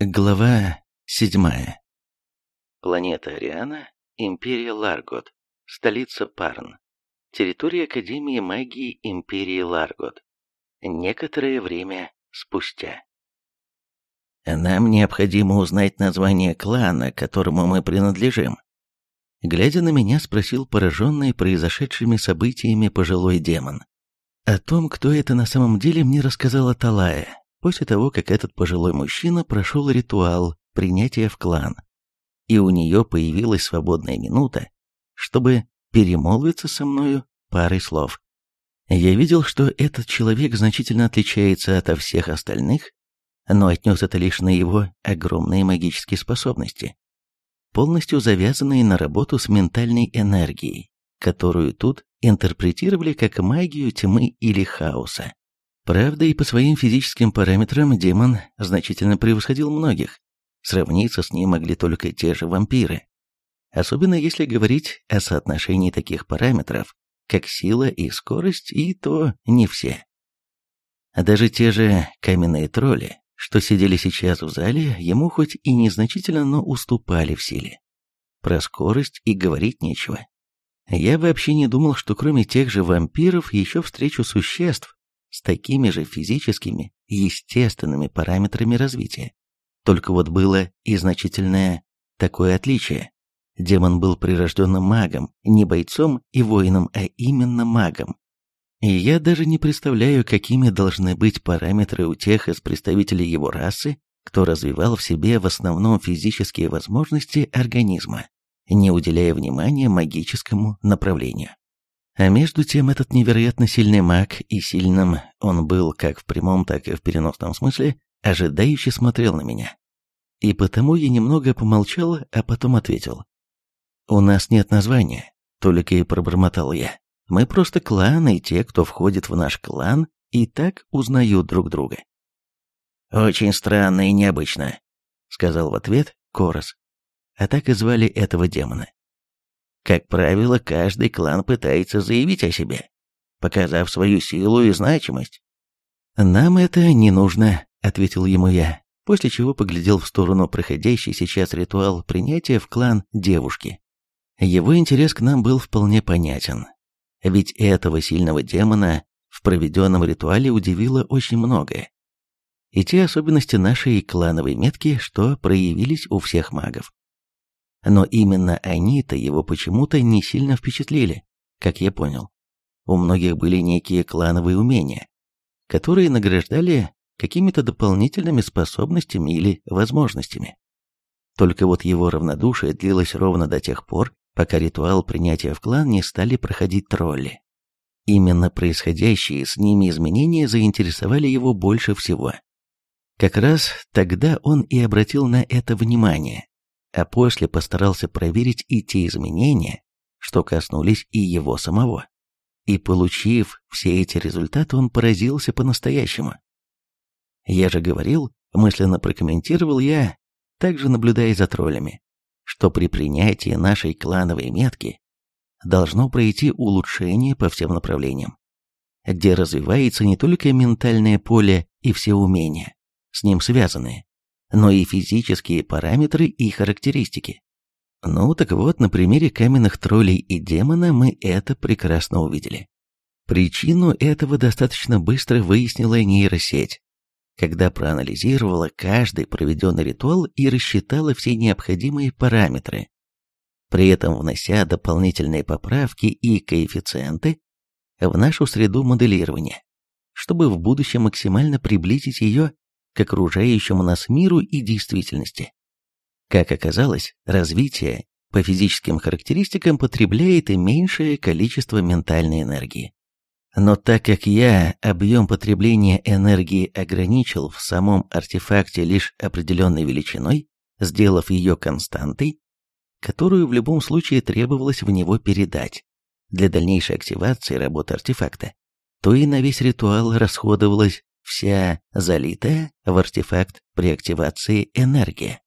Глава седьмая. Планета Ариана, Империя Ларгот, столица Парн, территория Академии магии Империи Ларгот. Некоторое время спустя. Нам необходимо узнать название клана, которому мы принадлежим. Глядя на меня, спросил пораженный произошедшими событиями пожилой демон. О том, кто это на самом деле, мне рассказала Талая, после того, как этот пожилой мужчина прошел ритуал принятия в клан, и у нее появилась свободная минута, чтобы перемолвиться со мною парой слов. Я видел, что этот человек значительно отличается от всех остальных, но отнес это лишь на его огромные магические способности, полностью завязанные на работу с ментальной энергией, которую тут интерпретировали как магию тьмы или хаоса. Правда, и по своим физическим параметрам демон значительно превосходил многих. Сравниться с ним могли только те же вампиры. Особенно если говорить о соотношении таких параметров, как сила и скорость, и то не все. А даже те же каменные тролли, что сидели сейчас в зале, ему хоть и незначительно, но уступали в силе. Про скорость и говорить нечего. Я вообще не думал, что кроме тех же вампиров еще встречу существ, с такими же физическими, естественными параметрами развития. Только вот было и значительное такое отличие. Демон был прирожденным магом, не бойцом и воином, а именно магом. И я даже не представляю, какими должны быть параметры у тех из представителей его расы, кто развивал в себе в основном физические возможности организма, не уделяя внимания магическому направлению. А между тем этот невероятно сильный маг, и сильным он был как в прямом, так и в переносном смысле, ожидающе смотрел на меня. И потому я немного помолчал, а потом ответил. «У нас нет названия», — только и пробормотал я. «Мы просто клан, и те, кто входит в наш клан, и так узнают друг друга». «Очень странно и необычно», — сказал в ответ Корос. А так и звали этого демона. Как правило, каждый клан пытается заявить о себе, показав свою силу и значимость. «Нам это не нужно», — ответил ему я, после чего поглядел в сторону проходящий сейчас ритуал принятия в клан девушки. Его интерес к нам был вполне понятен, ведь этого сильного демона в проведенном ритуале удивило очень многое. И те особенности нашей клановой метки, что проявились у всех магов. Но именно они-то его почему-то не сильно впечатлили, как я понял. У многих были некие клановые умения, которые награждали какими-то дополнительными способностями или возможностями. Только вот его равнодушие длилось ровно до тех пор, пока ритуал принятия в клан не стали проходить тролли. Именно происходящие с ними изменения заинтересовали его больше всего. Как раз тогда он и обратил на это внимание, а после постарался проверить и те изменения, что коснулись и его самого. И получив все эти результаты, он поразился по-настоящему. Я же говорил, мысленно прокомментировал я, также наблюдая за троллями, что при принятии нашей клановой метки должно пройти улучшение по всем направлениям, где развивается не только ментальное поле и все умения, с ним связанные, но и физические параметры и характеристики. Ну так вот, на примере каменных троллей и демона мы это прекрасно увидели. Причину этого достаточно быстро выяснила нейросеть, когда проанализировала каждый проведенный ритуал и рассчитала все необходимые параметры, при этом внося дополнительные поправки и коэффициенты в нашу среду моделирования, чтобы в будущем максимально приблизить ее к окружающему нас миру и действительности. Как оказалось, развитие по физическим характеристикам потребляет и меньшее количество ментальной энергии. Но так как я объем потребления энергии ограничил в самом артефакте лишь определенной величиной, сделав ее константой, которую в любом случае требовалось в него передать для дальнейшей активации работы артефакта, то и на весь ритуал расходовалось вся залитая в артефакт при активации энергия.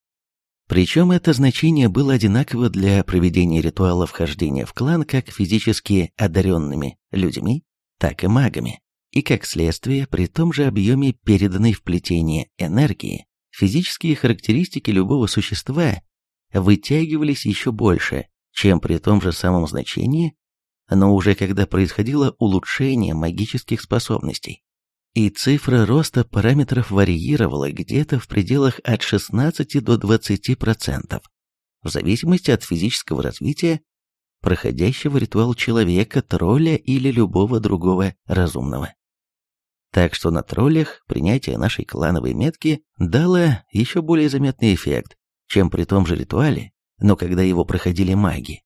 Причем это значение было одинаково для проведения ритуала вхождения в клан как физически одаренными людьми, так и магами, и как следствие при том же объеме переданной в плетение энергии физические характеристики любого существа вытягивались еще больше, чем при том же самом значении, но уже когда происходило улучшение магических способностей. И цифра роста параметров варьировала где-то в пределах от 16 до 20%, в зависимости от физического развития проходящего ритуал человека, тролля или любого другого разумного. Так что на троллях принятие нашей клановой метки дало еще более заметный эффект, чем при том же ритуале, но когда его проходили маги.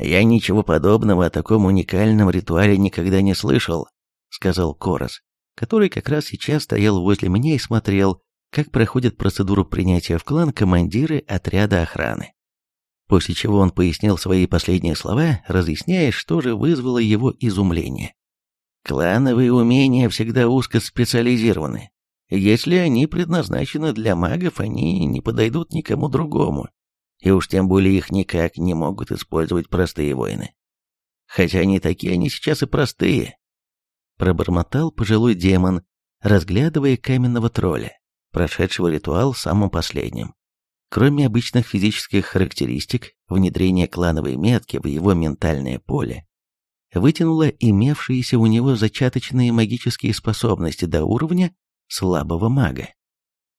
«Я ничего подобного о таком уникальном ритуале никогда не слышал», — сказал Корос, который как раз сейчас стоял возле меня и смотрел, как проходит процедуру принятия в клан командиры отряда охраны. После чего он пояснил свои последние слова, разъясняя, что же вызвало его изумление. Клановые умения всегда узкоспециализированы. Если они предназначены для магов, они не подойдут никому другому. И уж тем более их никак не могут использовать простые воины. Хотя они такие, они сейчас и простые. Пробормотал пожилой демон, разглядывая каменного тролля, прошедшего ритуал самым последним. Кроме обычных физических характеристик, внедрение клановой метки в его ментальное поле вытянуло имевшиеся у него зачаточные магические способности до уровня слабого мага.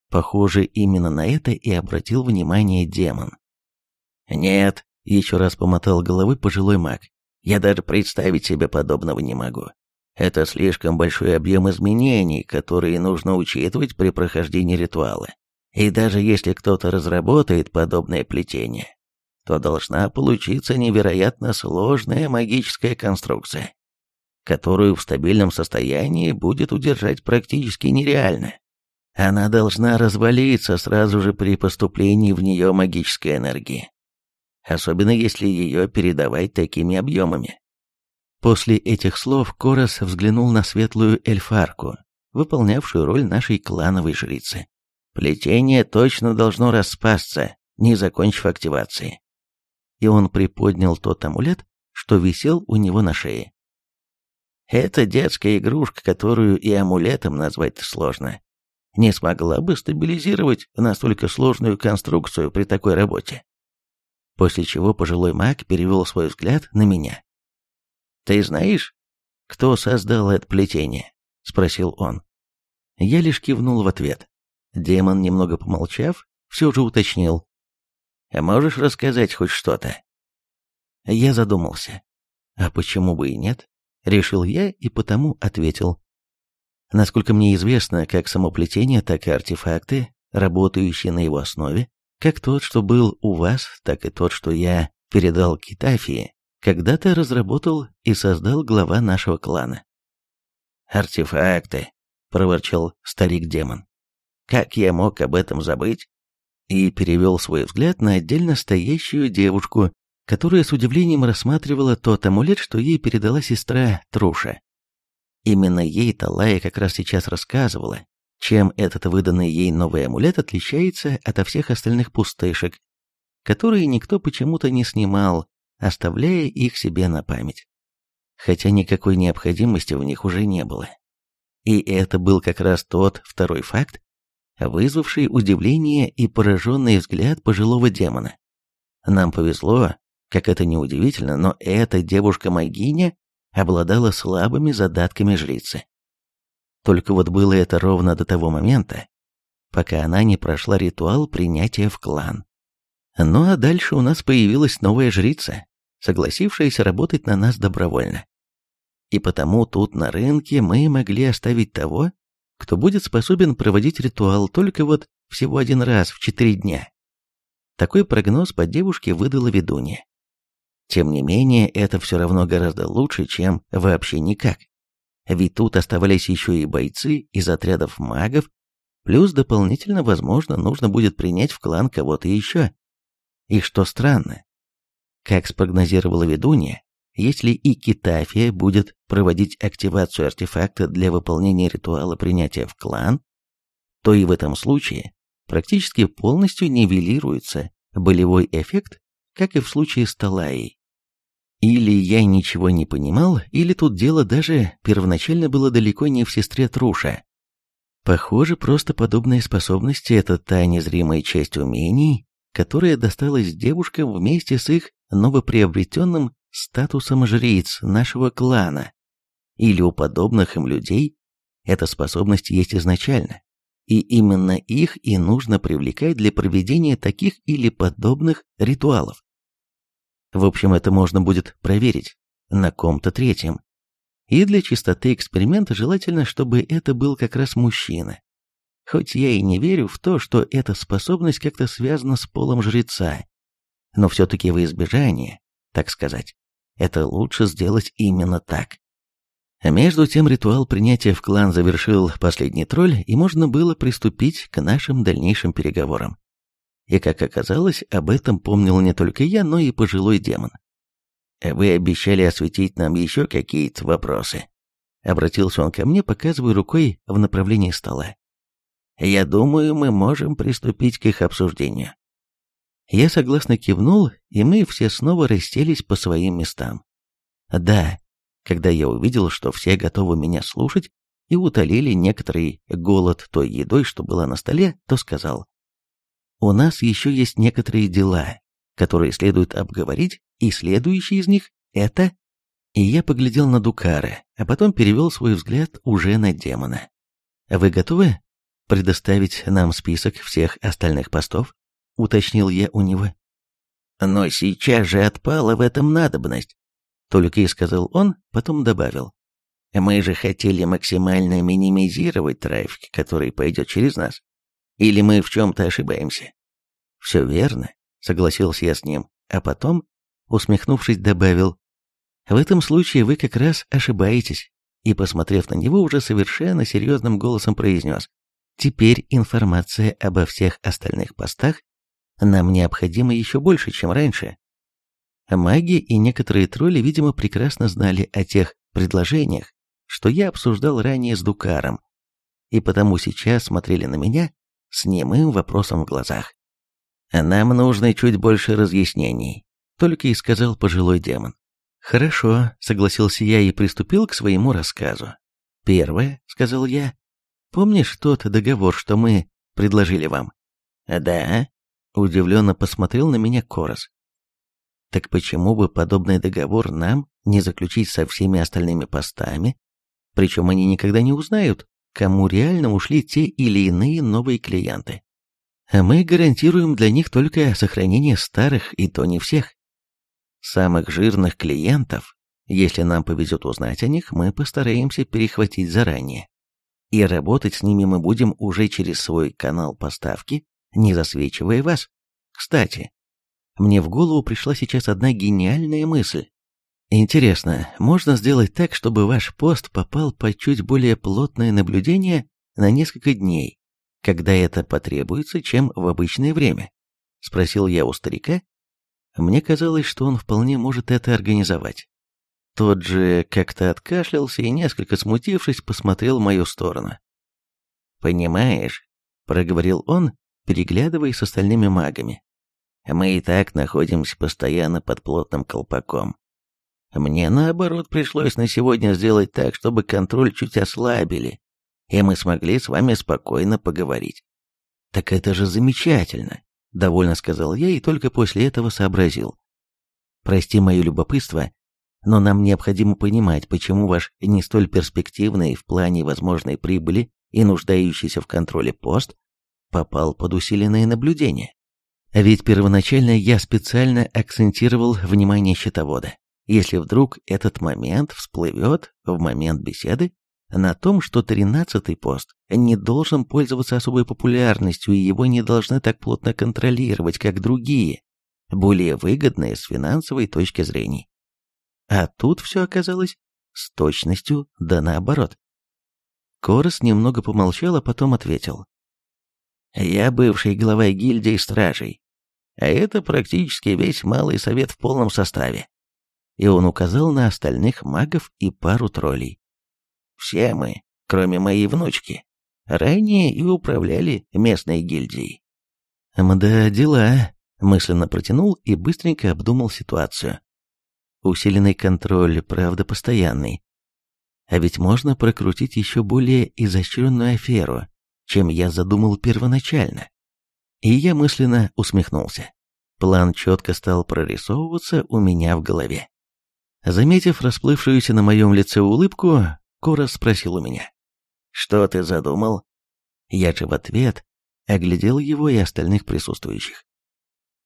Похоже, именно на это и обратил внимание демон. «Нет», — еще раз помотал головой пожилой маг, — «я даже представить себе подобного не могу. Это слишком большой объем изменений, которые нужно учитывать при прохождении ритуала. И даже если кто-то разработает подобное плетение, то должна получиться невероятно сложная магическая конструкция, которую в стабильном состоянии будет удержать практически нереально. Она должна развалиться сразу же при поступлении в нее магической энергии, особенно если ее передавать такими объемами. После этих слов Корос взглянул на светлую эльфарку, выполнявшую роль нашей клановой жрицы. Плетение точно должно распасться, не закончив активации. И он приподнял тот амулет, что висел у него на шее. Это детская игрушка, которую и амулетом назвать сложно. Не смогла бы стабилизировать настолько сложную конструкцию при такой работе. После чего пожилой маг перевел свой взгляд на меня. «Ты знаешь, кто создал это плетение?» — спросил он. Я лишь кивнул в ответ. Демон, немного помолчав, все же уточнил. «А «Можешь рассказать хоть что-то?» Я задумался. А почему бы и нет? Решил я и потому ответил. Насколько мне известно, как само плетение, так и артефакты, работающие на его основе, как тот, что был у вас, так и тот, что я передал Китафии, когда-то разработал и создал глава нашего клана. «Артефакты», — проворчал старик-демон. Как я мог об этом забыть? И перевел свой взгляд на отдельно стоящую девушку, которая с удивлением рассматривала тот амулет, что ей передала сестра Труша. Именно ей Талая как раз сейчас рассказывала, чем этот выданный ей новый амулет отличается от всех остальных пустышек, которые никто почему-то не снимал, оставляя их себе на память. Хотя никакой необходимости в них уже не было. И это был как раз тот второй факт, вызвавший удивление и пораженный взгляд пожилого демона. Нам повезло, как это ни удивительно, но эта девушка-магиня обладала слабыми задатками жрицы. Только вот было это ровно до того момента, пока она не прошла ритуал принятия в клан. Ну а дальше у нас появилась новая жрица, согласившаяся работать на нас добровольно. И потому тут на рынке мы могли оставить того, кто будет способен проводить ритуал только вот всего один раз в четыре дня. Такой прогноз по девушке выдала ведунья. Тем не менее, это все равно гораздо лучше, чем вообще никак. Ведь тут оставались еще и бойцы из отрядов магов, плюс дополнительно, возможно, нужно будет принять в клан кого-то еще. И что странно, как спрогнозировала ведунья, если и Китафия будет проводить активацию артефакта для выполнения ритуала принятия в клан, то и в этом случае практически полностью нивелируется болевой эффект, как и в случае с Талаей. Или я ничего не понимал, или тут дело даже первоначально было далеко не в сестре Труша. Похоже, просто подобные способности – это та незримая часть умений, которая досталась девушкам вместе с их новоприобретенным статусом жриц нашего клана. Или у подобных им людей эта способность есть изначально, и именно их и нужно привлекать для проведения таких или подобных ритуалов. В общем, это можно будет проверить на ком-то третьем, и для чистоты эксперимента желательно, чтобы это был как раз мужчина. Хоть я и не верю в то, что эта способность как-то связана с полом жреца, но все-таки во избежание, так сказать, это лучше сделать именно так. А между тем ритуал принятия в клан завершил последний тролль, и можно было приступить к нашим дальнейшим переговорам. И, как оказалось, об этом помнил не только я, но и пожилой демон. «Вы обещали осветить нам еще какие-то вопросы?» Обратился он ко мне, показывая рукой в направлении стола. «Я думаю, мы можем приступить к их обсуждению». Я согласно кивнул, и мы все снова расселись по своим местам. Да, когда я увидел, что все готовы меня слушать и утолили некоторый голод той едой, что была на столе, то сказал, «У нас еще есть некоторые дела, которые следует обговорить, и следующий из них — это...» И я поглядел на Дукара, а потом перевел свой взгляд уже на демона. «Вы готовы предоставить нам список всех остальных постов?» — уточнил я у него. «Но сейчас же отпала в этом надобность», — только и сказал он, потом добавил. «Мы же хотели максимально минимизировать трафик, который пойдет через нас. Или мы в чем-то ошибаемся?» «Все верно», — согласился я с ним, а потом усмехнувшись, добавил, «В этом случае вы как раз ошибаетесь», и, посмотрев на него, уже совершенно серьезным голосом произнес, «Теперь информация обо всех остальных постах нам необходима еще больше, чем раньше». Маги и некоторые тролли, видимо, прекрасно знали о тех предложениях, что я обсуждал ранее с Дукаром, и потому сейчас смотрели на меня с немым вопросом в глазах. «Нам нужно чуть больше разъяснений», только и сказал пожилой демон. «Хорошо», — согласился я и приступил к своему рассказу. «Первое», — сказал я, — «помнишь тот договор, что мы предложили вам?» «Да», — удивленно посмотрел на меня Корос. «Так почему бы подобный договор нам не заключить со всеми остальными постами? Причем они никогда не узнают, кому реально ушли те или иные новые клиенты. А мы гарантируем для них только сохранение старых, и то не всех. Самых жирных клиентов, если нам повезет узнать о них, мы постараемся перехватить заранее. И работать с ними мы будем уже через свой канал поставки, не засвечивая вас. Кстати, мне в голову пришла сейчас одна гениальная мысль. Интересно, можно сделать так, чтобы ваш пост попал под чуть более плотное наблюдение на несколько дней, когда это потребуется, чем в обычное время? Спросил я у старика, мне казалось, что он вполне может это организовать. Тот же как-то откашлялся и, несколько смутившись, посмотрел в мою сторону. «Понимаешь», — проговорил он, переглядываясь с остальными магами, «мы и так находимся постоянно под плотным колпаком. Мне, наоборот, пришлось на сегодня сделать так, чтобы контроль чуть ослабили, и мы смогли с вами спокойно поговорить. Так это же замечательно. Довольно сказал я и только после этого сообразил. Прости мое любопытство, но нам необходимо понимать, почему ваш не столь перспективный в плане возможной прибыли и нуждающийся в контроле пост попал под усиленное наблюдение. Ведь первоначально я специально акцентировал внимание счетовода. Если вдруг этот момент всплывет в момент беседы, на том, что тринадцатый пост не должен пользоваться особой популярностью и его не должны так плотно контролировать, как другие, более выгодные с финансовой точки зрения. А тут все оказалось с точностью да наоборот. Корос немного помолчал, а потом ответил. «Я бывший глава гильдии стражей, а это практически весь малый совет в полном составе». И он указал на остальных магов и пару троллей. Все мы, кроме моей внучки, ранее и управляли местной гильдией. «Мда, дела», — мысленно протянул и быстренько обдумал ситуацию. Усиленный контроль, правда, постоянный. А ведь можно прокрутить еще более изощренную аферу, чем я задумал первоначально. И я мысленно усмехнулся. План четко стал прорисовываться у меня в голове. Заметив расплывшуюся на моем лице улыбку, Кора спросил у меня. «Что ты задумал?» Я же в ответ оглядел его и остальных присутствующих.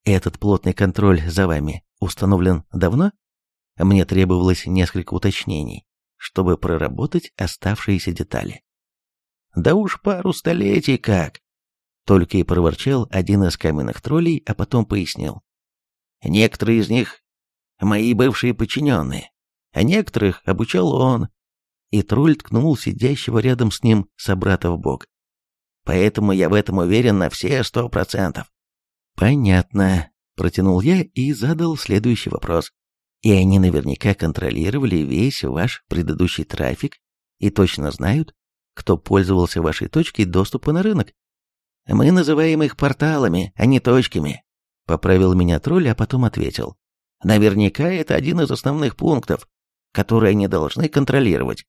«Этот плотный контроль за вами установлен давно?» Мне требовалось несколько уточнений, чтобы проработать оставшиеся детали. «Да уж пару столетий как!» Только и проворчал один из каменных троллей, а потом пояснил. «Некоторые из них — мои бывшие подчиненные, а некоторых обучал он». И тролль ткнул сидящего рядом с ним собрата в бок. «Поэтому я в этом уверен на все сто процентов». «Понятно», — протянул я и задал следующий вопрос. «И они наверняка контролировали весь ваш предыдущий трафик и точно знают, кто пользовался вашей точкой доступа на рынок?» Мы называем их порталами, а не точками. Поправил меня тролль, а потом ответил. Наверняка это один из основных пунктов, которые они должны контролировать.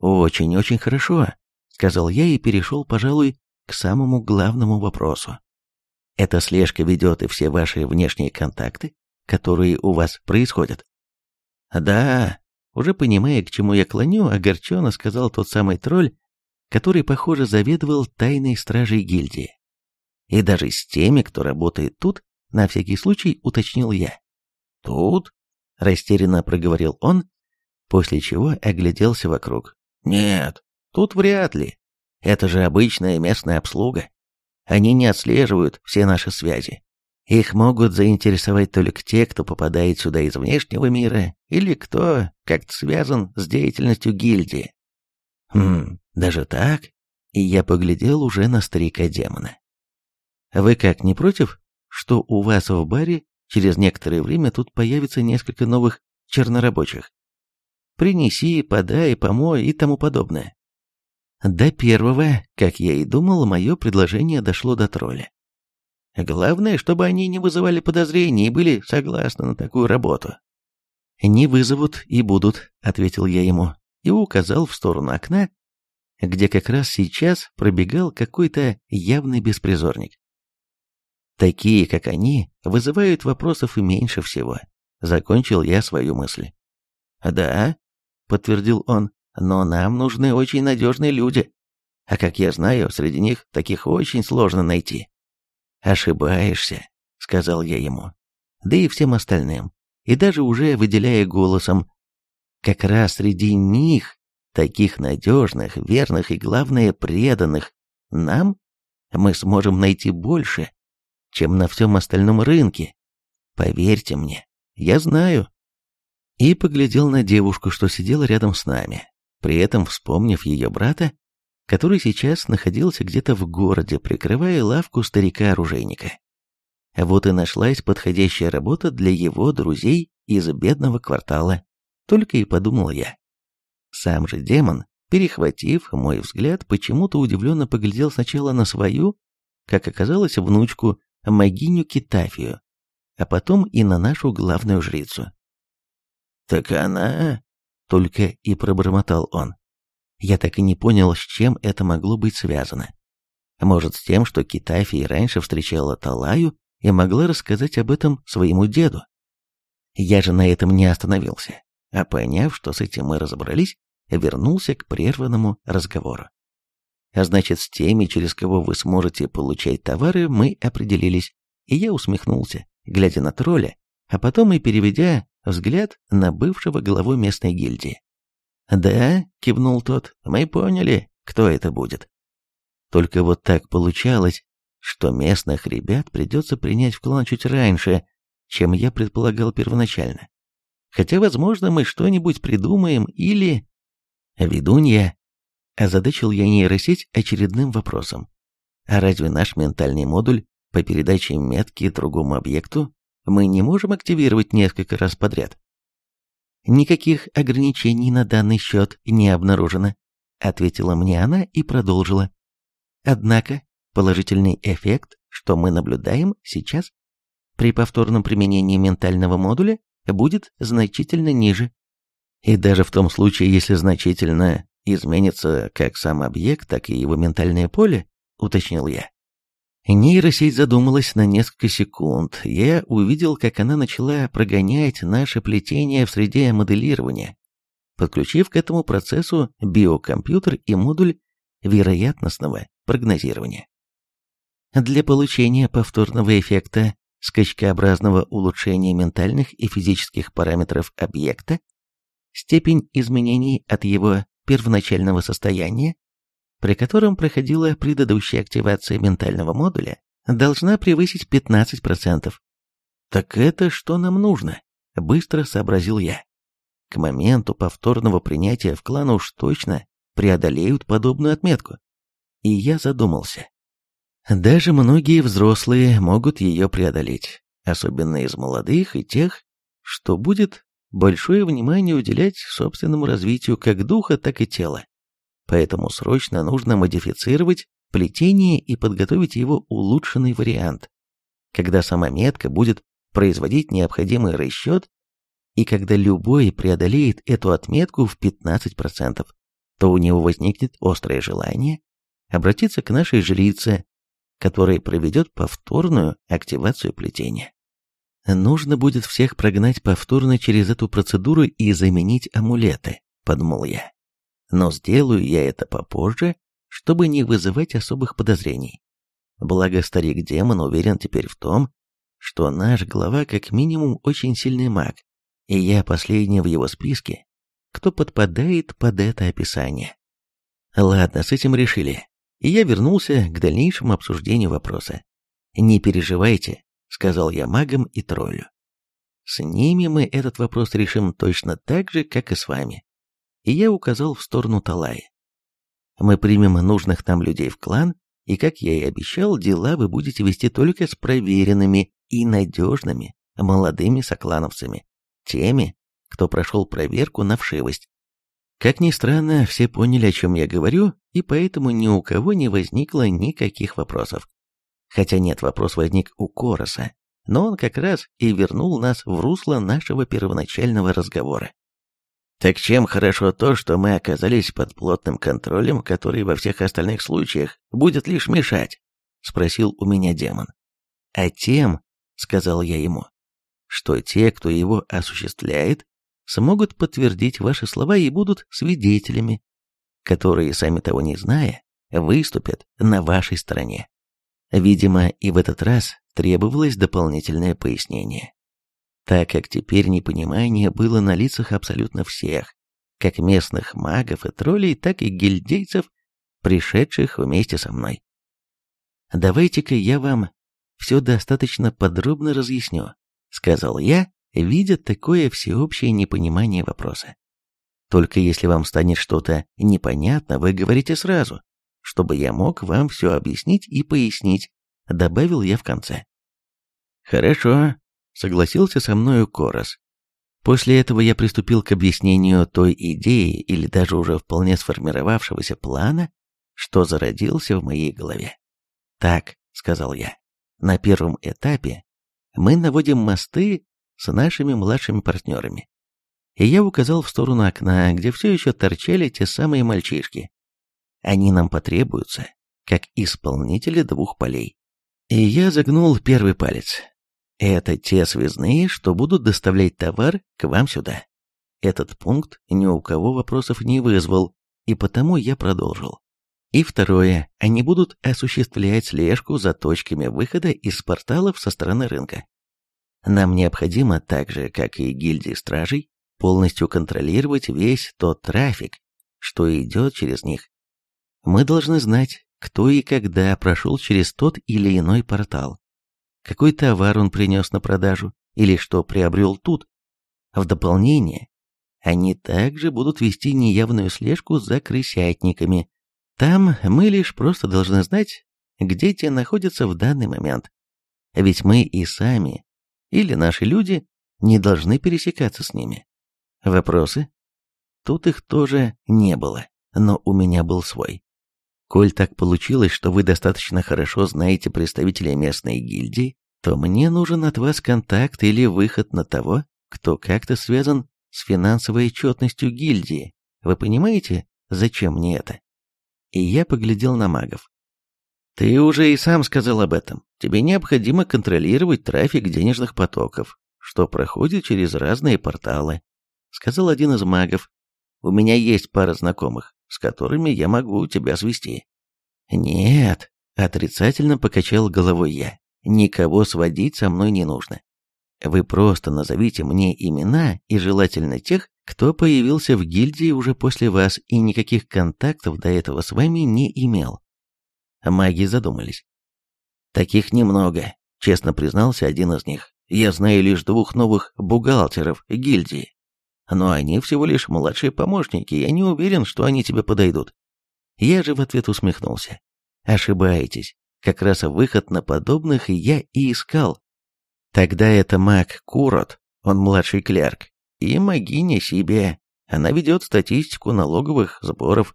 Очень-очень хорошо, сказал я и перешел, пожалуй, к самому главному вопросу. Эта слежка ведет и все ваши внешние контакты, которые у вас происходят. Да, уже понимая, к чему я клоню, огорченно сказал тот самый тролль, который, похоже, заведовал тайной стражей гильдии. И даже с теми, кто работает тут, на всякий случай уточнил я. «Тут?» – растерянно проговорил он, после чего огляделся вокруг. «Нет, тут вряд ли. Это же обычная местная обслуга. Они не отслеживают все наши связи. Их могут заинтересовать только те, кто попадает сюда из внешнего мира, или кто как-то связан с деятельностью гильдии. Хм, даже так? И я поглядел уже на старика-демона. Вы как, не против, что у вас в баре через некоторое время тут появится несколько новых чернорабочих? Принеси, подай, помой и тому подобное. До первого, как я и думал, мое предложение дошло до тролля. Главное, чтобы они не вызывали подозрений и были согласны на такую работу. «Не вызовут и будут», — ответил я ему и указал в сторону окна, где как раз сейчас пробегал какой-то явный беспризорник. Такие, как они, вызывают вопросов и меньше всего. Закончил я свою мысль. «Да», — подтвердил он, — «но нам нужны очень надежные люди. А как я знаю, среди них таких очень сложно найти». «Ошибаешься», — сказал я ему, да и всем остальным, и даже уже выделяя голосом, как раз среди них таких надежных, верных и, главное, преданных нам, мы сможем найти больше, чем на всем остальном рынке. Поверьте мне, я знаю. И поглядел на девушку, что сидела рядом с нами, при этом вспомнив ее брата, который сейчас находился где-то в городе, прикрывая лавку старика-оружейника. Вот и нашлась подходящая работа для его друзей из бедного квартала, только и подумал я. Сам же демон, перехватив мой взгляд, почему-то удивленно поглядел сначала на свою, как оказалось, внучку, могиню Китафию, а потом и на нашу главную жрицу. «Так она...» — только и пробормотал он. Я так и не понял, с чем это могло быть связано. Может, с тем, что Китафия раньше встречала Талаю и могла рассказать об этом своему деду. Я же на этом не остановился, а поняв, что с этим мы разобрались, вернулся к прерванному разговору. А значит, с теми, через кого вы сможете получать товары, мы определились, и я усмехнулся, глядя на тролля, а потом и переведя взгляд на бывшего главу местной гильдии. «Да», — кивнул тот, — «мы поняли, кто это будет». Только вот так получалось, что местных ребят придется принять в клан чуть раньше, чем я предполагал первоначально. Хотя, возможно, мы что-нибудь придумаем или... Ведунья. Озадачил я нейросеть очередным вопросом. А разве наш ментальный модуль по передаче метки другому объекту мы не можем активировать несколько раз подряд? Никаких ограничений на данный счет не обнаружено, ответила мне она и продолжила. Однако положительный эффект, что мы наблюдаем сейчас, при повторном применении ментального модуля будет значительно ниже. И даже в том случае, если значительно изменится как сам объект, так и его ментальное поле, — уточнил я. Нейросеть задумалась на несколько секунд. Я увидел, как она начала прогонять наше плетение в среде моделирования, подключив к этому процессу биокомпьютер и модуль вероятностного прогнозирования. Для получения повторного эффекта скачкообразного улучшения ментальных и физических параметров объекта, степень изменений от его первоначального состояния, при котором проходила предыдущая активация ментального модуля, должна превысить 15%. Так это что нам нужно? Быстро сообразил я. К моменту повторного принятия в клан уж точно преодолеют подобную отметку. И я задумался. Даже многие взрослые могут ее преодолеть, особенно из молодых и тех, что будет большое внимание уделять собственному развитию как духа, так и тела. Поэтому срочно нужно модифицировать плетение и подготовить его улучшенный вариант, когда сама метка будет производить необходимый расчет, и когда любой преодолеет эту отметку в 15%, то у него возникнет острое желание обратиться к нашей жрице который проведет повторную активацию плетения. Нужно будет всех прогнать повторно через эту процедуру и заменить амулеты, подумал я. Но сделаю я это попозже, чтобы не вызывать особых подозрений. Благо старик-демон уверен теперь в том, что наш глава как минимум очень сильный маг, и я последний в его списке, кто подпадает под это описание. Ладно, с этим решили и я вернулся к дальнейшему обсуждению вопроса. «Не переживайте», — сказал я магам и троллю. «С ними мы этот вопрос решим точно так же, как и с вами». И я указал в сторону Талаи. «Мы примем нужных нам людей в клан, и, как я и обещал, дела вы будете вести только с проверенными и надежными молодыми соклановцами, теми, кто прошел проверку на вшивость. Как ни странно, все поняли, о чем я говорю, и поэтому ни у кого не возникло никаких вопросов. Хотя нет, вопрос возник у Короса, но он как раз и вернул нас в русло нашего первоначального разговора. Так чем хорошо то, что мы оказались под плотным контролем, который во всех остальных случаях будет лишь мешать? Спросил у меня демон. А тем, сказал я ему, что те, кто его осуществляет, смогут подтвердить ваши слова и будут свидетелями, которые, сами того не зная, выступят на вашей стороне. Видимо, и в этот раз требовалось дополнительное пояснение, так как теперь непонимание было на лицах абсолютно всех, как местных магов и троллей, так и гильдейцев, пришедших вместе со мной. «Давайте-ка я вам все достаточно подробно разъясню», — сказал я, видят такое всеобщее непонимание вопроса. Только если вам станет что-то непонятно, вы говорите сразу, чтобы я мог вам все объяснить и пояснить, добавил я в конце. Хорошо, согласился со мною Корос. После этого я приступил к объяснению той идеи или даже уже вполне сформировавшегося плана, что зародился в моей голове. Так, сказал я, на первом этапе мы наводим мосты с нашими младшими партнерами. И я указал в сторону окна, где все еще торчали те самые мальчишки. Они нам потребуются, как исполнители двух полей. И я загнул первый палец. Это те связные, что будут доставлять товар к вам сюда. Этот пункт ни у кого вопросов не вызвал, и потому я продолжил. И второе, они будут осуществлять слежку за точками выхода из порталов со стороны рынка. Нам необходимо, так же, как и гильдии стражей, полностью контролировать весь тот трафик, что идет через них. Мы должны знать, кто и когда прошел через тот или иной портал, какой товар он принес на продажу или что приобрел тут. В дополнение, они также будут вести неявную слежку за крысятниками. Там мы лишь просто должны знать, где те находятся в данный момент. Ведь мы и сами или наши люди не должны пересекаться с ними. Вопросы? Тут их тоже не было, но у меня был свой. Коль так получилось, что вы достаточно хорошо знаете представителей местной гильдии, то мне нужен от вас контакт или выход на того, кто как-то связан с финансовой отчетностью гильдии. Вы понимаете, зачем мне это? И я поглядел на магов. Ты уже и сам сказал об этом. Тебе необходимо контролировать трафик денежных потоков, что проходит через разные порталы, сказал один из магов. У меня есть пара знакомых, с которыми я могу тебя свести. Нет, отрицательно покачал головой я. Никого сводить со мной не нужно. Вы просто назовите мне имена и желательно тех, кто появился в гильдии уже после вас и никаких контактов до этого с вами не имел. Маги задумались. Таких немного, честно признался один из них. Я знаю лишь двух новых бухгалтеров гильдии. Но они всего лишь младшие помощники, я не уверен, что они тебе подойдут. Я же в ответ усмехнулся. Ошибаетесь. Как раз выход на подобных я и искал. Тогда это маг Курот, он младший клерк, и магиня себе. Она ведет статистику налоговых сборов.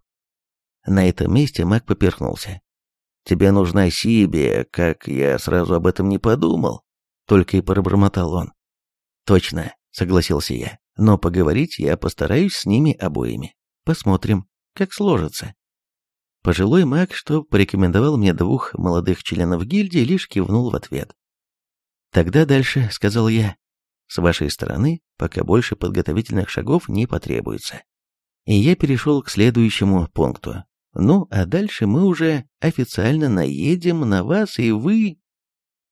На этом месте маг поперхнулся. «Тебе нужна Сибия, как я сразу об этом не подумал», — только и пробормотал он. «Точно», — согласился я, — «но поговорить я постараюсь с ними обоими. Посмотрим, как сложится». Пожилой маг, что порекомендовал мне двух молодых членов гильдии, лишь кивнул в ответ. «Тогда дальше», — сказал я, — «с вашей стороны пока больше подготовительных шагов не потребуется». И я перешел к следующему пункту. Ну, а дальше мы уже официально наедем на вас, и вы...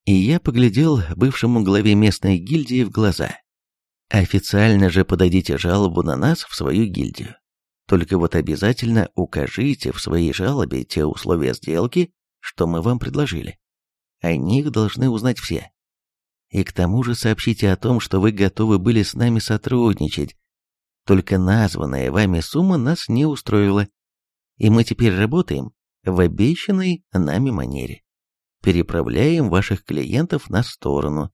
И я поглядел бывшему главе местной гильдии в глаза. Официально же подадите жалобу на нас в свою гильдию. Только вот обязательно укажите в своей жалобе те условия сделки, что мы вам предложили. О них должны узнать все. И к тому же сообщите о том, что вы готовы были с нами сотрудничать. Только названная вами сумма нас не устроила, и мы теперь работаем в обещанной нами манере. Переправляем ваших клиентов на сторону,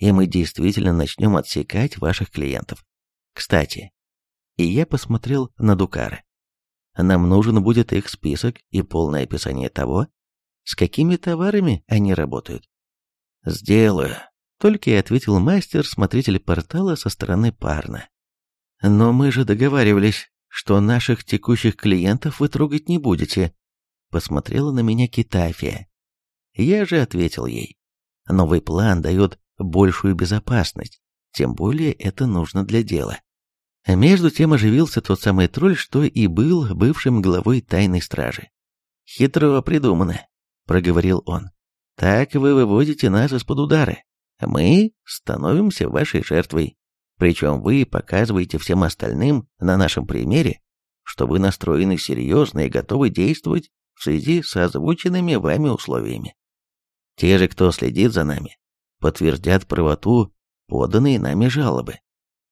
и мы действительно начнем отсекать ваших клиентов. Кстати, и я посмотрел на Дукара. Нам нужен будет их список и полное описание того, с какими товарами они работают. «Сделаю», только и ответил мастер, смотритель портала со стороны Парна. «Но мы же договаривались, что наших текущих клиентов вы трогать не будете», посмотрела на меня Китафия. Я же ответил ей. Новый план дает большую безопасность, тем более это нужно для дела. Между тем оживился тот самый тролль, что и был бывшим главой тайной стражи. «Хитро придумано», — проговорил он. «Так вы выводите нас из-под удара. Мы становимся вашей жертвой. Причем вы показываете всем остальным на нашем примере, что вы настроены серьезно и готовы действовать в связи с озвученными вами условиями. Те же, кто следит за нами, подтвердят правоту поданные нами жалобы.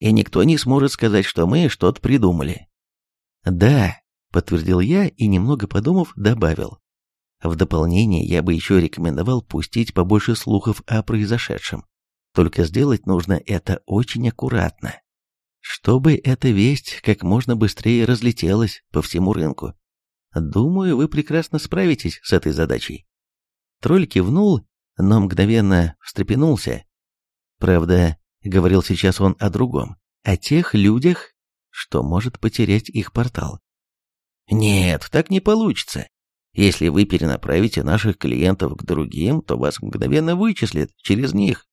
И никто не сможет сказать, что мы что-то придумали. Да, подтвердил я и, немного подумав, добавил. В дополнение я бы еще рекомендовал пустить побольше слухов о произошедшем. Только сделать нужно это очень аккуратно, чтобы эта весть как можно быстрее разлетелась по всему рынку. Думаю, вы прекрасно справитесь с этой задачей. Тролль кивнул, но мгновенно встрепенулся. Правда, говорил сейчас он о другом, о тех людях, что может потерять их портал. Нет, так не получится. Если вы перенаправите наших клиентов к другим, то вас мгновенно вычислят через них.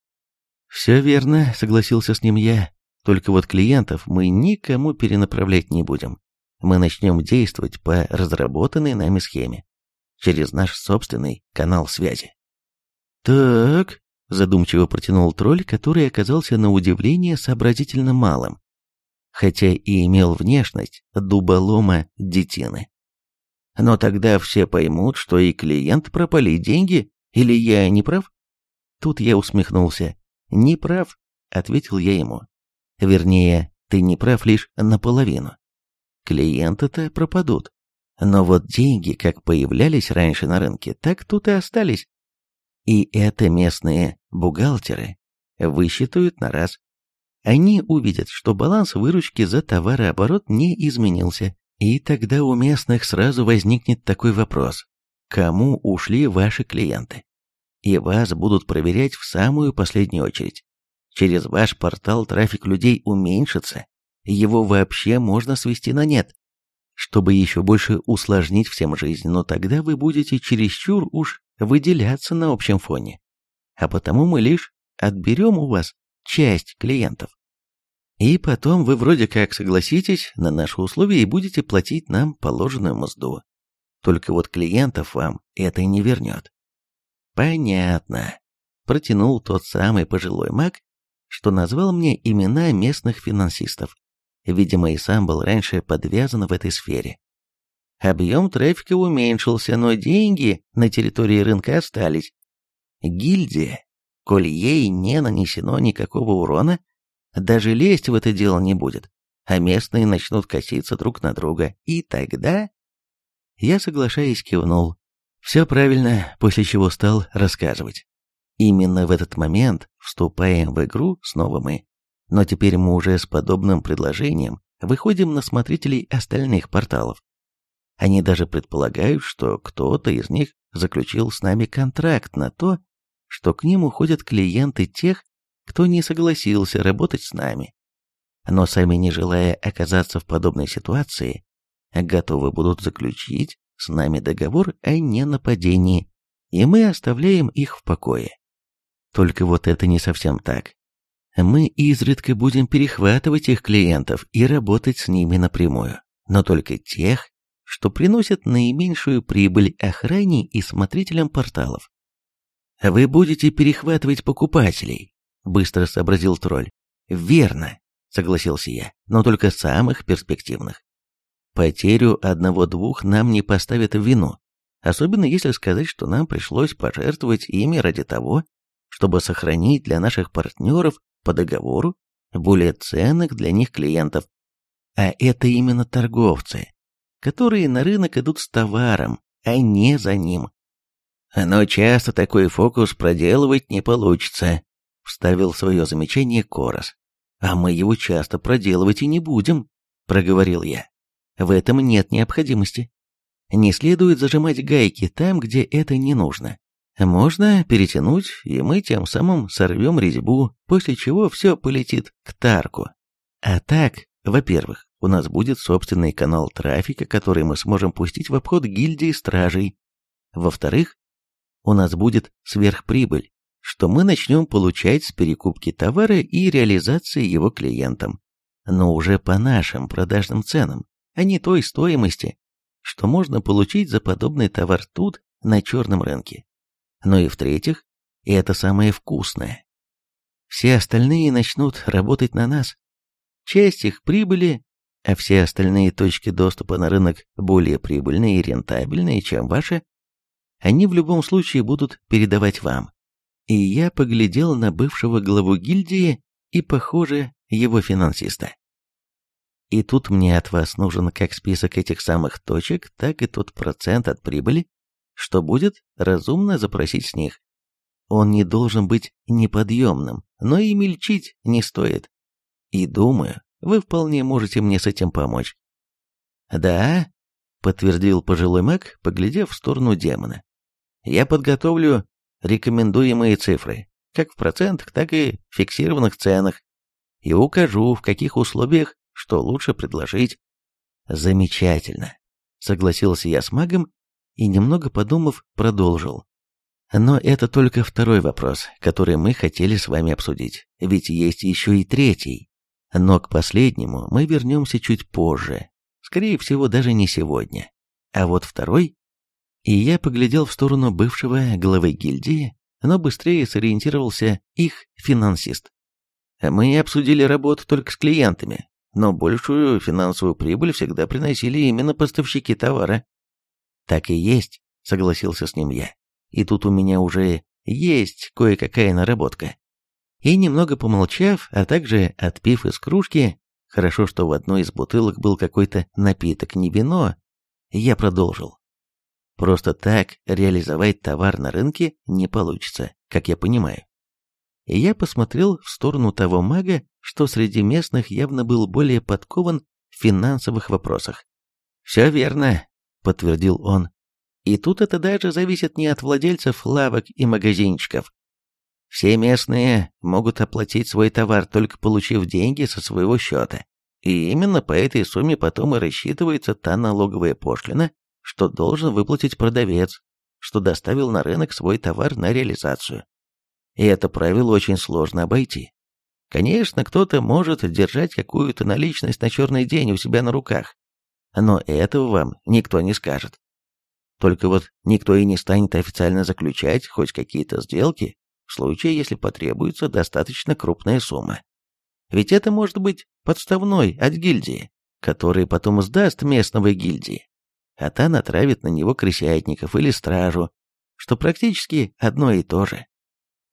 Все верно, согласился с ним я. Только вот клиентов мы никому перенаправлять не будем. Мы начнем действовать по разработанной нами схеме, через наш собственный канал связи. Так, задумчиво протянул тролль, который оказался на удивление сообразительно малым, хотя и имел внешность дуболома детины. Но тогда все поймут, что и клиент пропали деньги, или я не прав? Тут я усмехнулся. Не прав, ответил я ему. Вернее, ты не прав лишь наполовину. Клиенты-то пропадут. Но вот деньги, как появлялись раньше на рынке, так тут и остались. И это местные бухгалтеры высчитают на раз. Они увидят, что баланс выручки за товарооборот не изменился, и тогда у местных сразу возникнет такой вопрос. Кому ушли ваши клиенты? И вас будут проверять в самую последнюю очередь. Через ваш портал трафик людей уменьшится, его вообще можно свести на нет. чтобы еще больше усложнить всем жизнь, но тогда вы будете чересчур уж выделяться на общем фоне. А потому мы лишь отберем у вас часть клиентов. И потом вы вроде как согласитесь на наши условия и будете платить нам положенную мзду. Только вот клиентов вам это не вернет. Понятно. Протянул тот самый пожилой маг, что назвал мне имена местных финансистов. Видимо, и сам был раньше подвязан в этой сфере. Объем трафика уменьшился, но деньги на территории рынка остались. Гильдия, коль ей не нанесено никакого урона, даже лезть в это дело не будет, а местные начнут коситься друг на друга, и тогда... Я, соглашаясь, кивнул. Все правильно, после чего стал рассказывать. Именно в этот момент вступаем в игру снова мы. Но теперь мы уже с подобным предложением выходим на смотрителей остальных порталов. Они даже предполагают, что кто-то из них заключил с нами контракт на то, что к ним уходят клиенты тех, кто не согласился работать с нами. Но сами не желая оказаться в подобной ситуации, готовы будут заключить с нами договор о ненападении, и мы оставляем их в покое. Только вот это не совсем так. Мы изредка будем перехватывать их клиентов и работать с ними напрямую, но только тех, что приносят наименьшую прибыль охране и смотрителям порталов. Вы будете перехватывать покупателей, быстро сообразил тролль. Верно, согласился я, но только самых перспективных. Потерю одного-двух нам не поставят в вину, особенно если сказать, что нам пришлось пожертвовать ими ради того, чтобы сохранить для наших партнеров по договору более ценных для них клиентов. А это именно торговцы, которые на рынок идут с товаром, а не за ним. Но часто такой фокус проделывать не получится, вставил свое замечание Корос. А мы его часто проделывать и не будем, проговорил я. В этом нет необходимости. Не следует зажимать гайки там, где это не нужно. Можно перетянуть, и мы тем самым сорвем резьбу, после чего все полетит к Тарку. А так, во-первых, у нас будет собственный канал трафика, который мы сможем пустить в обход гильдии стражей. Во-вторых, у нас будет сверхприбыль, что мы начнем получать с перекупки товара и реализации его клиентам, но уже по нашим продажным ценам, а не той стоимости, что можно получить за подобный товар тут, на черном рынке. Но и в-третьих, и это самое вкусное, все остальные начнут работать на нас. Часть их прибыли, а все остальные точки доступа на рынок более прибыльные и рентабельные, чем ваши, они в любом случае будут передавать вам и я поглядел на бывшего главу гильдии и, похоже, его финансиста. И тут мне от вас нужен как список этих самых точек, так и тот процент от прибыли, что будет разумно запросить с них. Он не должен быть неподъемным, но и мельчить не стоит. И думаю, вы вполне можете мне с этим помочь. Да, подтвердил пожилой маг, поглядев в сторону демона. Я подготовлю рекомендуемые цифры, как в процентах, так и в фиксированных ценах, и укажу, в каких условиях что лучше предложить. Замечательно, согласился я с магом и, немного подумав, продолжил. Но это только второй вопрос, который мы хотели с вами обсудить, ведь есть еще и третий. Но к последнему мы вернемся чуть позже, скорее всего, даже не сегодня. А вот второй и я поглядел в сторону бывшего главы гильдии, но быстрее сориентировался их финансист. Мы обсудили работу только с клиентами, но большую финансовую прибыль всегда приносили именно поставщики товара. Так и есть, согласился с ним я. И тут у меня уже есть кое-какая наработка. И немного помолчав, а также отпив из кружки, хорошо, что в одной из бутылок был какой-то напиток, не вино, я продолжил. Просто так реализовать товар на рынке не получится, как я понимаю. И я посмотрел в сторону того мага, что среди местных явно был более подкован в финансовых вопросах. «Все верно», — подтвердил он. «И тут это даже зависит не от владельцев лавок и магазинчиков. Все местные могут оплатить свой товар, только получив деньги со своего счета. И именно по этой сумме потом и рассчитывается та налоговая пошлина, что должен выплатить продавец, что доставил на рынок свой товар на реализацию. И это правило очень сложно обойти. Конечно, кто-то может держать какую-то наличность на черный день у себя на руках, но этого вам никто не скажет. Только вот никто и не станет официально заключать хоть какие-то сделки в случае, если потребуется достаточно крупная сумма. Ведь это может быть подставной от гильдии, который потом сдаст местного гильдии а та натравит на него крысятников или стражу, что практически одно и то же.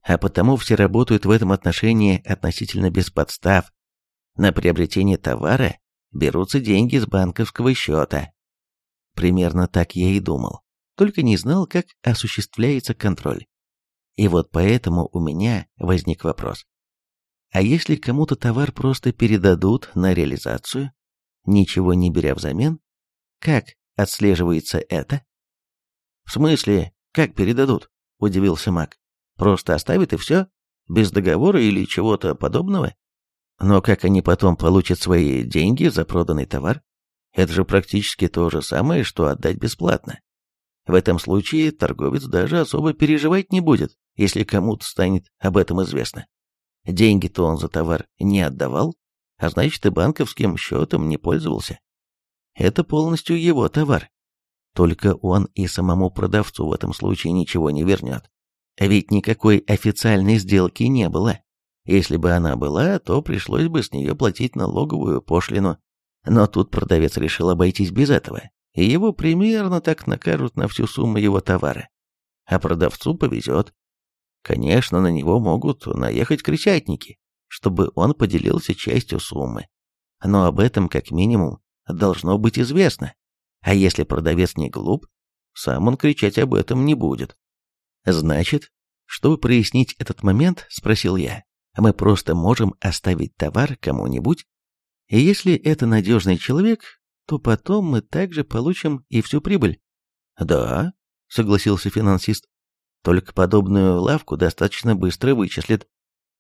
А потому все работают в этом отношении относительно без подстав. На приобретение товара берутся деньги с банковского счета. Примерно так я и думал, только не знал, как осуществляется контроль. И вот поэтому у меня возник вопрос. А если кому-то товар просто передадут на реализацию, ничего не беря взамен, как отслеживается это? В смысле, как передадут? Удивился Мак. Просто оставят и все? Без договора или чего-то подобного? Но как они потом получат свои деньги за проданный товар? Это же практически то же самое, что отдать бесплатно. В этом случае торговец даже особо переживать не будет, если кому-то станет об этом известно. Деньги-то он за товар не отдавал, а значит и банковским счетом не пользовался. Это полностью его товар. Только он и самому продавцу в этом случае ничего не вернет. Ведь никакой официальной сделки не было. Если бы она была, то пришлось бы с нее платить налоговую пошлину. Но тут продавец решил обойтись без этого, и его примерно так накажут на всю сумму его товара. А продавцу повезет. Конечно, на него могут наехать кричатники, чтобы он поделился частью суммы. Но об этом, как минимум, должно быть известно. А если продавец не глуп, сам он кричать об этом не будет. Значит, чтобы прояснить этот момент, спросил я, мы просто можем оставить товар кому-нибудь, и если это надежный человек, то потом мы также получим и всю прибыль. Да, согласился финансист. Только подобную лавку достаточно быстро вычислит.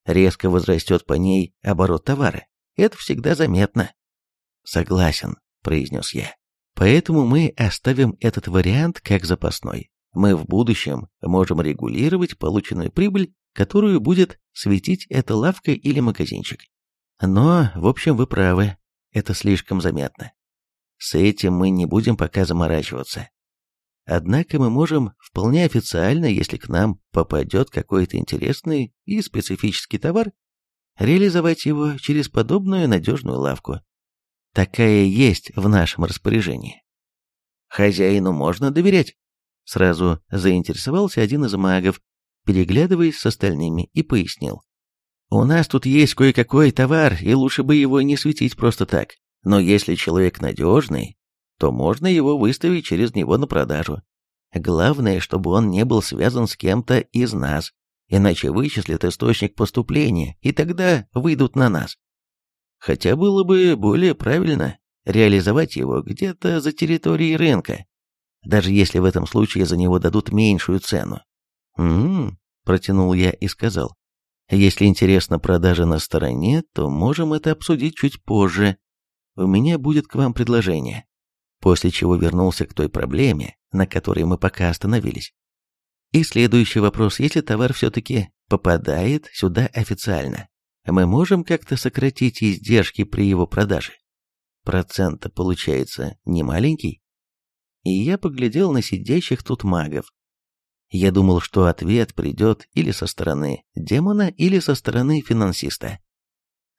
Резко возрастет по ней оборот товара. Это всегда заметно. Согласен, произнес я. Поэтому мы оставим этот вариант как запасной. Мы в будущем можем регулировать полученную прибыль, которую будет светить эта лавка или магазинчик. Но, в общем, вы правы, это слишком заметно. С этим мы не будем пока заморачиваться. Однако мы можем вполне официально, если к нам попадет какой-то интересный и специфический товар, реализовать его через подобную надежную лавку. Такая есть в нашем распоряжении. Хозяину можно доверять? Сразу заинтересовался один из магов, переглядываясь с остальными, и пояснил. У нас тут есть кое-какой товар, и лучше бы его не светить просто так. Но если человек надежный, то можно его выставить через него на продажу. Главное, чтобы он не был связан с кем-то из нас, иначе вычислят источник поступления, и тогда выйдут на нас. Хотя было бы более правильно реализовать его где-то за территорией рынка, даже если в этом случае за него дадут меньшую цену. «М-м-м», протянул я и сказал, «если интересна продажа на стороне, то можем это обсудить чуть позже. У меня будет к вам предложение». После чего вернулся к той проблеме, на которой мы пока остановились. И следующий вопрос, если товар все-таки попадает сюда официально, мы можем как-то сократить издержки при его продаже. Процент получается не маленький. И я поглядел на сидящих тут магов. Я думал, что ответ придет или со стороны демона, или со стороны финансиста.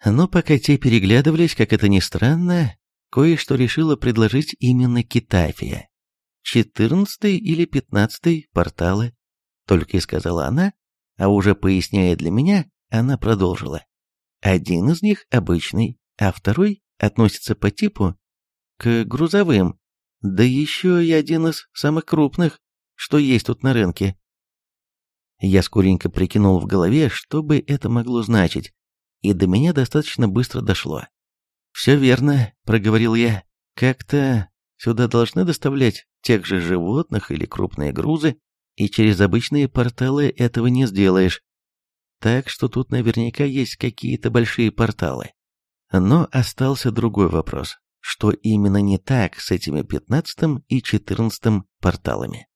Но пока те переглядывались, как это ни странно, кое-что решила предложить именно Китафия. Четырнадцатый или пятнадцатый порталы, только и сказала она, а уже поясняя для меня, она продолжила. Один из них обычный, а второй относится по типу к грузовым, да еще и один из самых крупных, что есть тут на рынке. Я скоренько прикинул в голове, что бы это могло значить, и до меня достаточно быстро дошло. «Все верно», — проговорил я, — «как-то сюда должны доставлять тех же животных или крупные грузы, и через обычные порталы этого не сделаешь. Так что тут наверняка есть какие-то большие порталы. Но остался другой вопрос. Что именно не так с этими пятнадцатым и четырнадцатым порталами?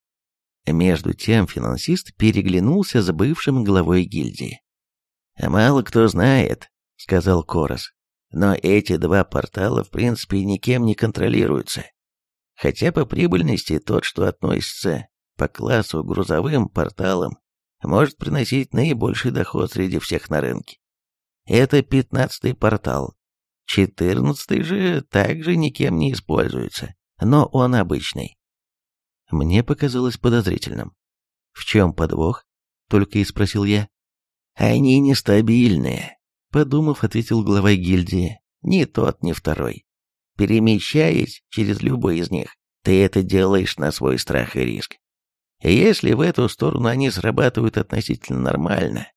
Между тем финансист переглянулся с бывшим главой гильдии. «Мало кто знает», — сказал Корос, — «но эти два портала в принципе никем не контролируются. Хотя по прибыльности тот, что относится по классу грузовым порталам, может приносить наибольший доход среди всех на рынке. Это пятнадцатый портал. Четырнадцатый же также никем не используется, но он обычный. Мне показалось подозрительным. В чем подвох? Только и спросил я. Они нестабильные, подумав, ответил глава гильдии. Ни тот, ни второй. Перемещаясь через любой из них, ты это делаешь на свой страх и риск. Если в эту сторону они срабатывают относительно нормально,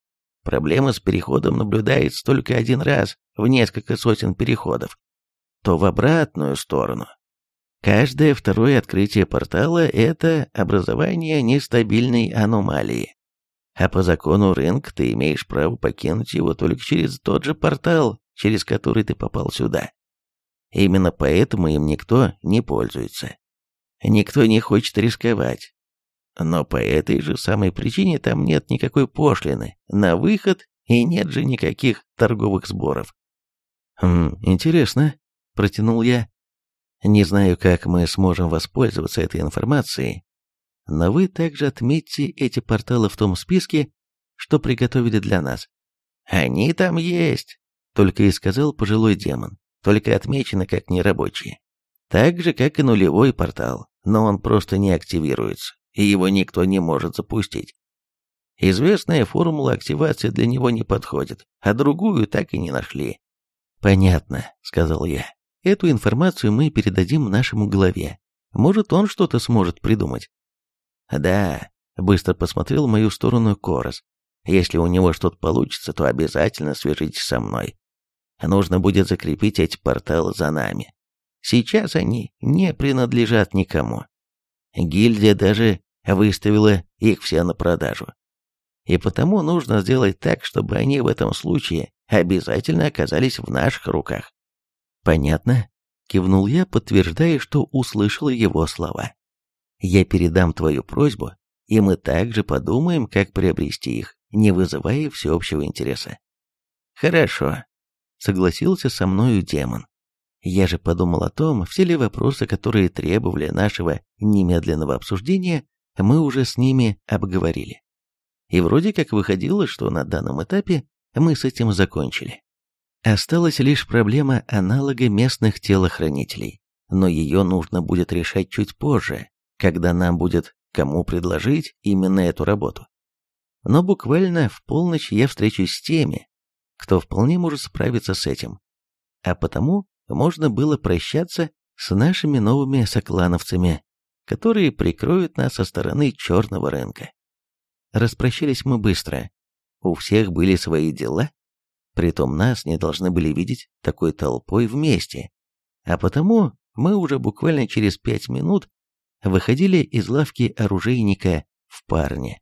проблема с переходом наблюдается только один раз в несколько сотен переходов, то в обратную сторону. Каждое второе открытие портала – это образование нестабильной аномалии. А по закону рынка ты имеешь право покинуть его только через тот же портал, через который ты попал сюда. Именно поэтому им никто не пользуется. Никто не хочет рисковать, но по этой же самой причине там нет никакой пошлины на выход и нет же никаких торговых сборов. «Хм, интересно», — протянул я. «Не знаю, как мы сможем воспользоваться этой информацией, но вы также отметьте эти порталы в том списке, что приготовили для нас». «Они там есть», — только и сказал пожилой демон, только отмечены как нерабочие. Так же, как и нулевой портал, но он просто не активируется и его никто не может запустить. Известная формула активации для него не подходит, а другую так и не нашли. «Понятно», — сказал я. «Эту информацию мы передадим нашему главе. Может, он что-то сможет придумать». «Да», — быстро посмотрел в мою сторону Корос. «Если у него что-то получится, то обязательно свяжитесь со мной. Нужно будет закрепить эти порталы за нами. Сейчас они не принадлежат никому. Гильдия даже выставила их все на продажу. И потому нужно сделать так, чтобы они в этом случае обязательно оказались в наших руках. Понятно? Кивнул я, подтверждая, что услышал его слова. Я передам твою просьбу, и мы также подумаем, как приобрести их, не вызывая всеобщего интереса. Хорошо, согласился со мною демон. Я же подумал о том, все ли вопросы, которые требовали нашего немедленного обсуждения, мы уже с ними обговорили. И вроде как выходило, что на данном этапе мы с этим закончили. Осталась лишь проблема аналога местных телохранителей, но ее нужно будет решать чуть позже, когда нам будет кому предложить именно эту работу. Но буквально в полночь я встречусь с теми, кто вполне может справиться с этим. А потому можно было прощаться с нашими новыми соклановцами, которые прикроют нас со стороны черного рынка. Распрощались мы быстро. У всех были свои дела, притом нас не должны были видеть такой толпой вместе. А потому мы уже буквально через пять минут выходили из лавки оружейника в парне.